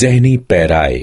जहनी पैराए